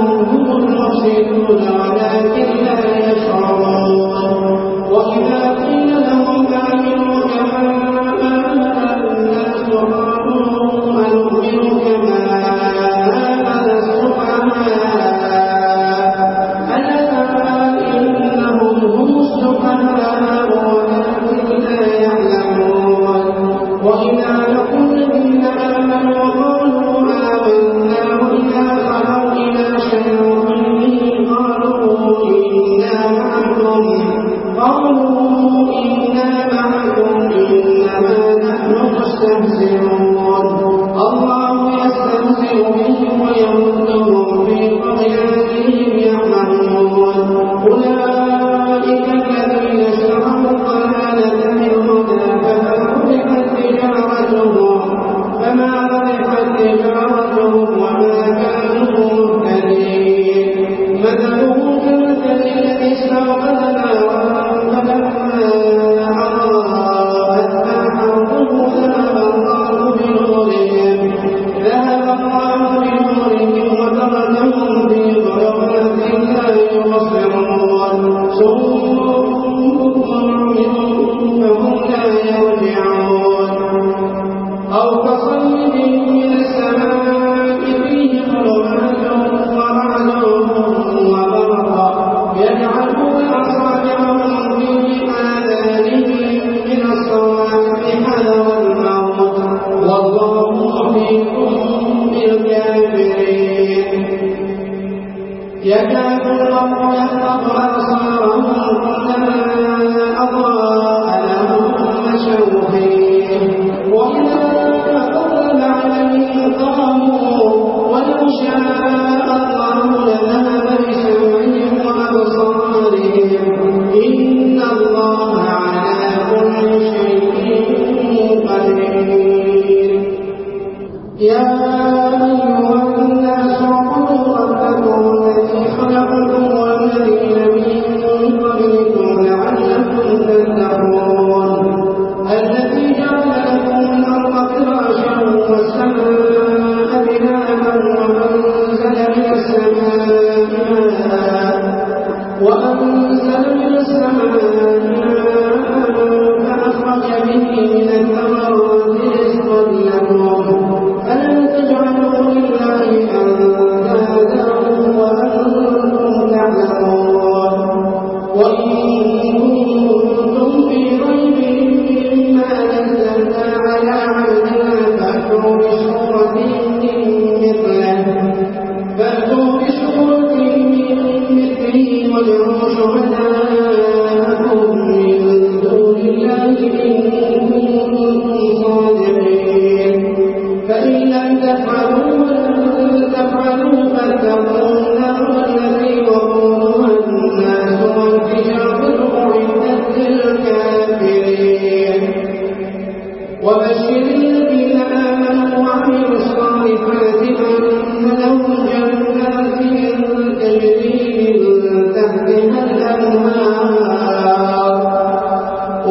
هم الراشدون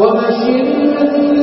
وبشر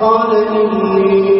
قال إني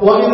وإذ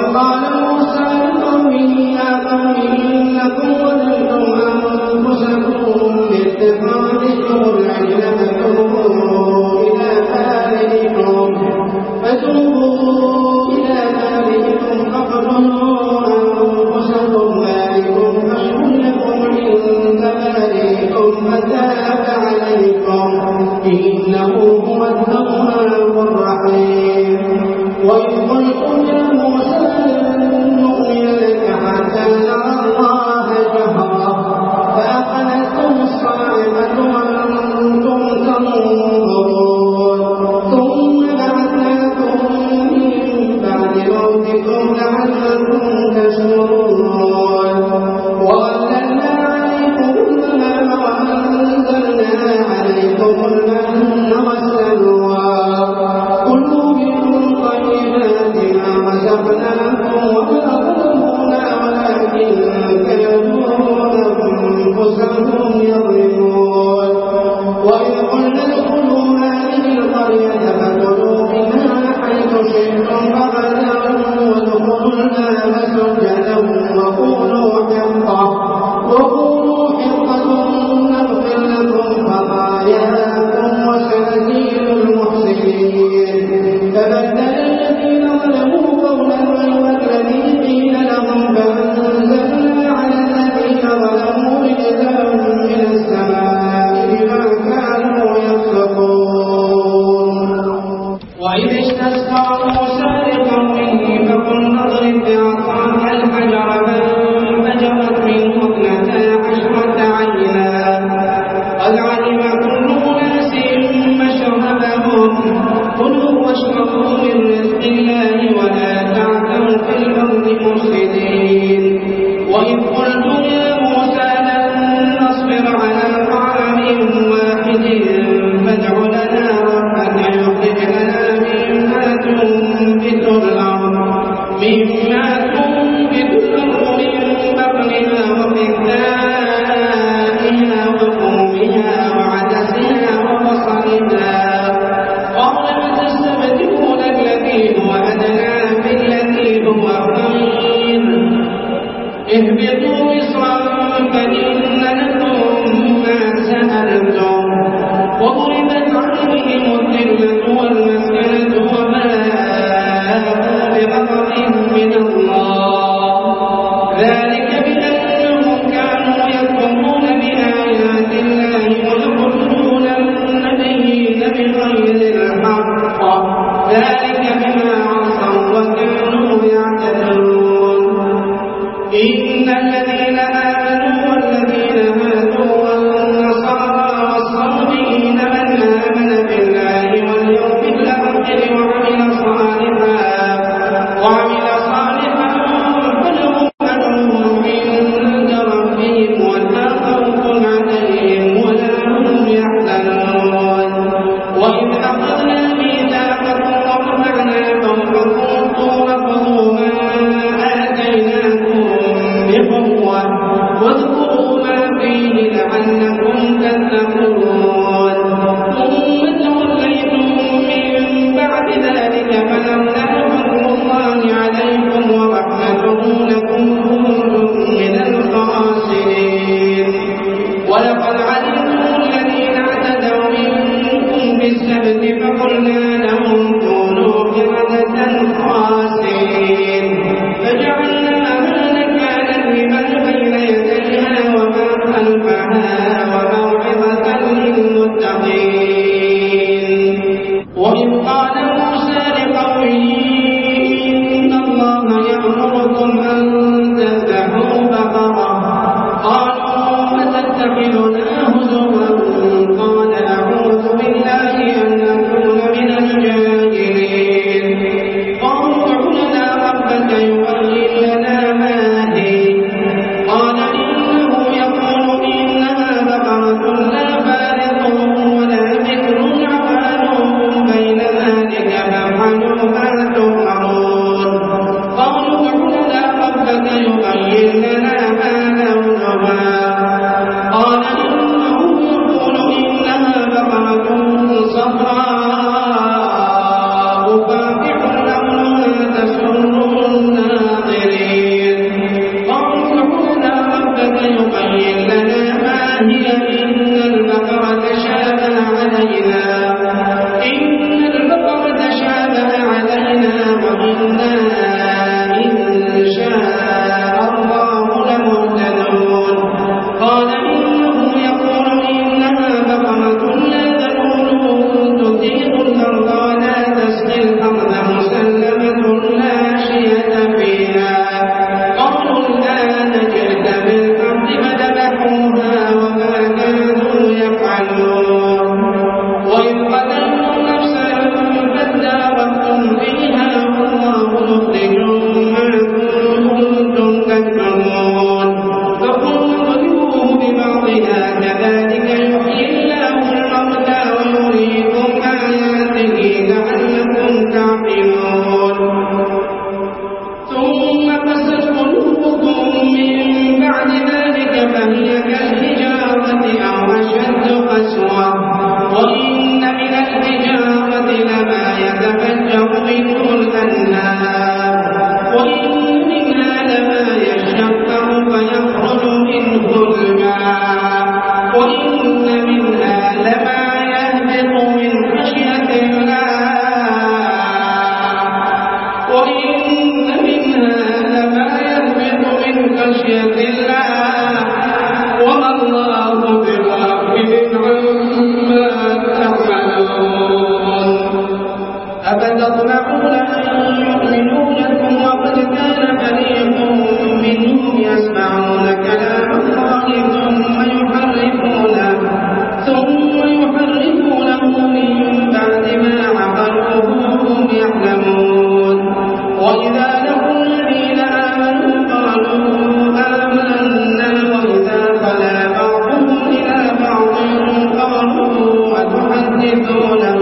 أتحدثونهم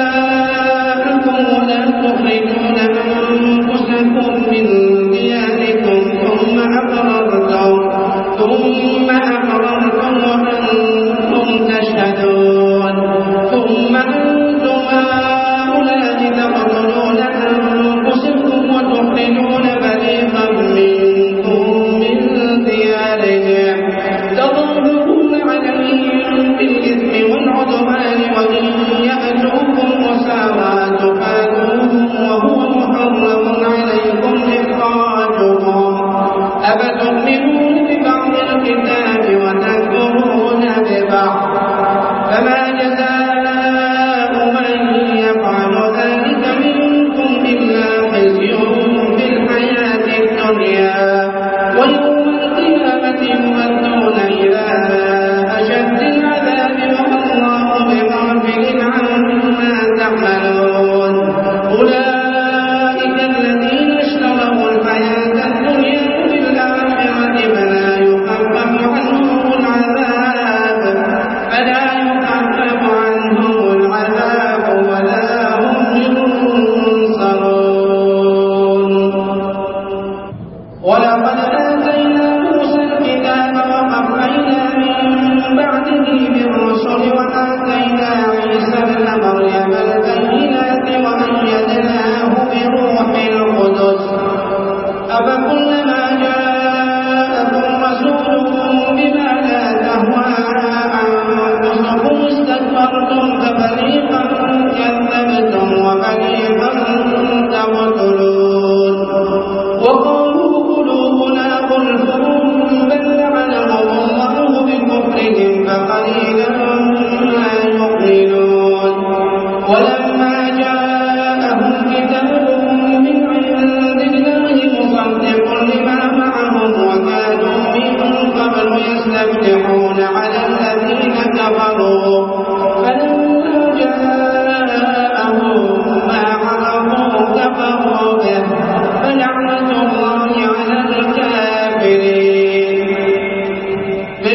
جاءكم ولا تخرجون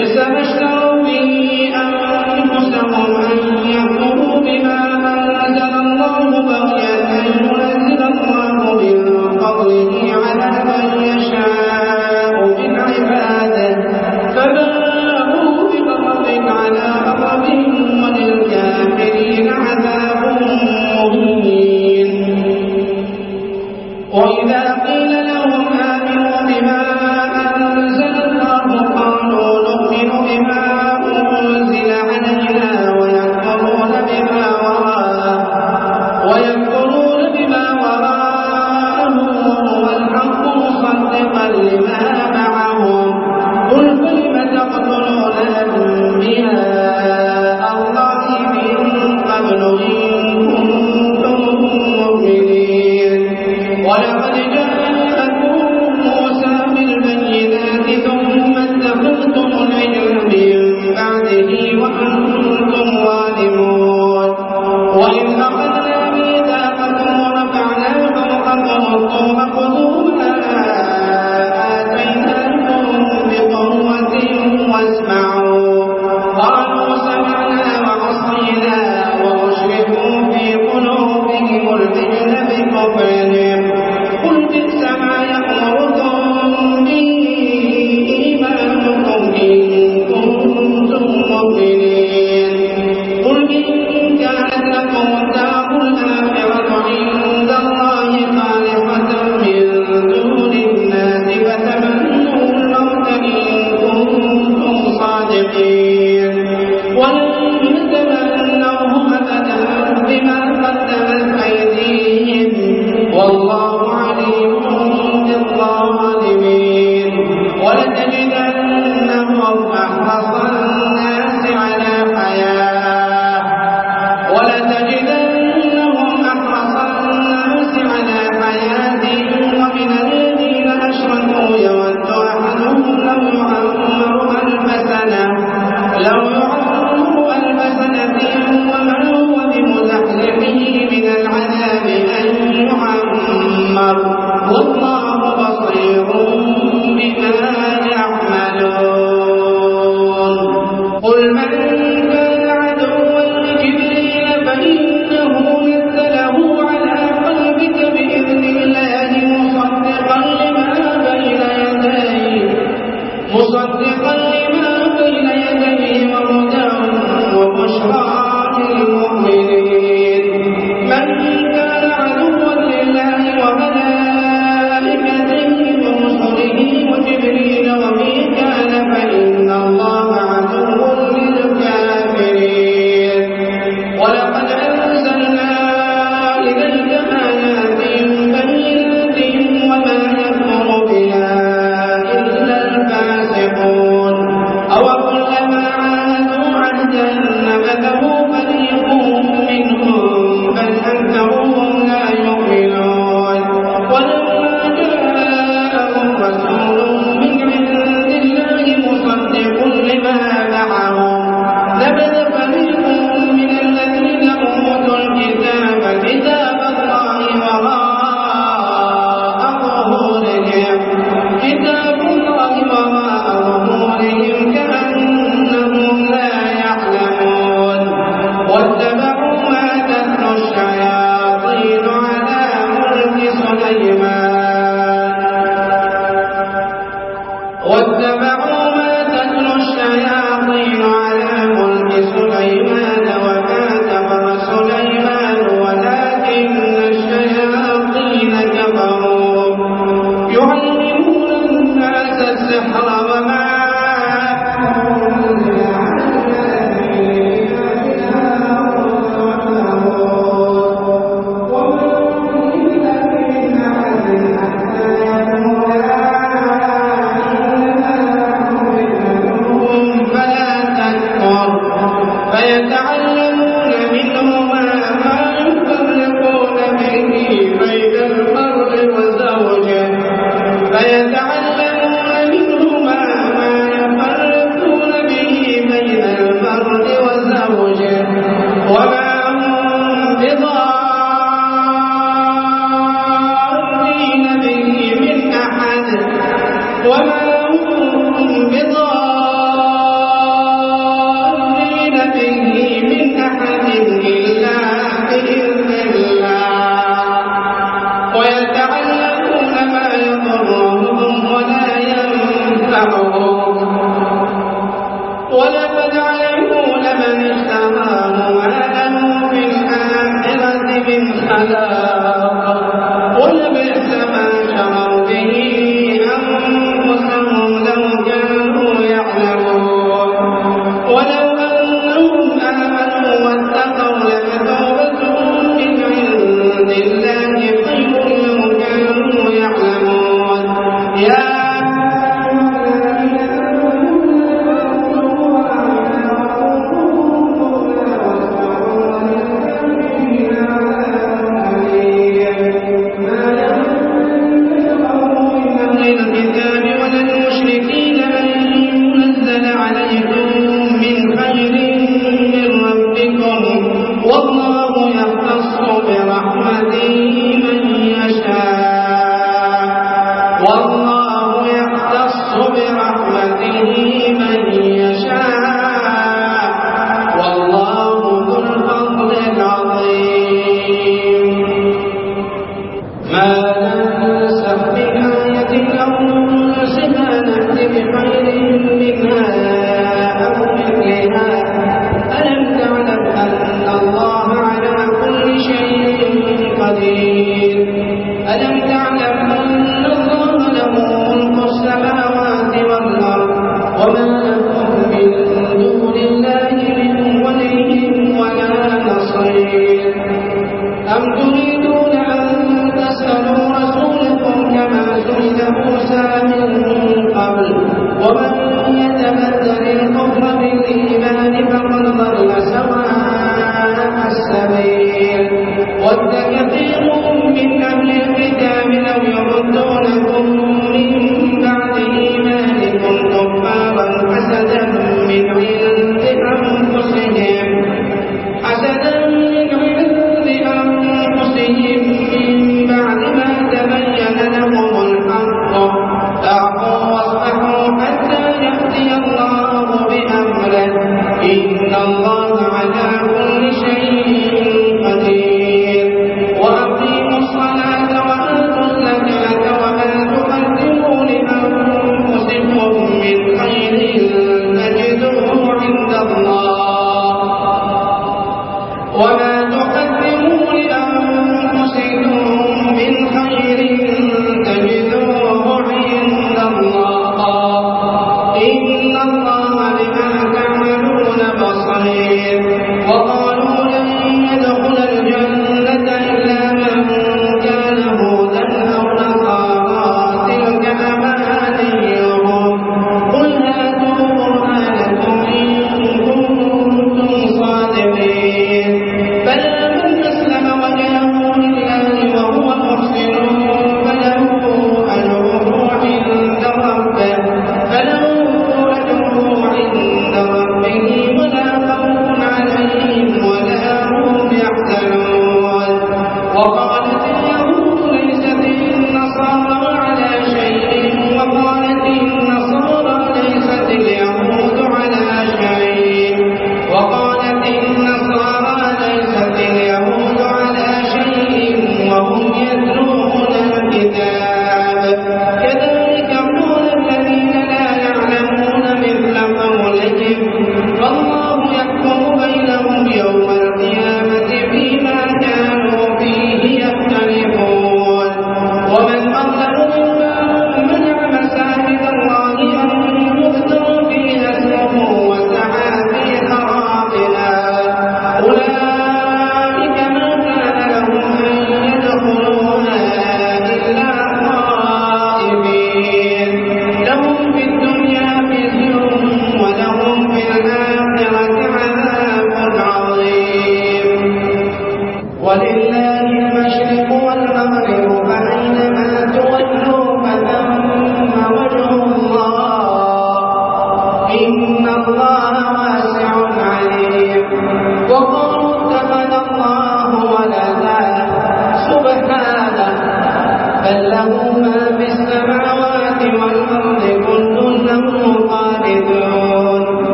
بئس ما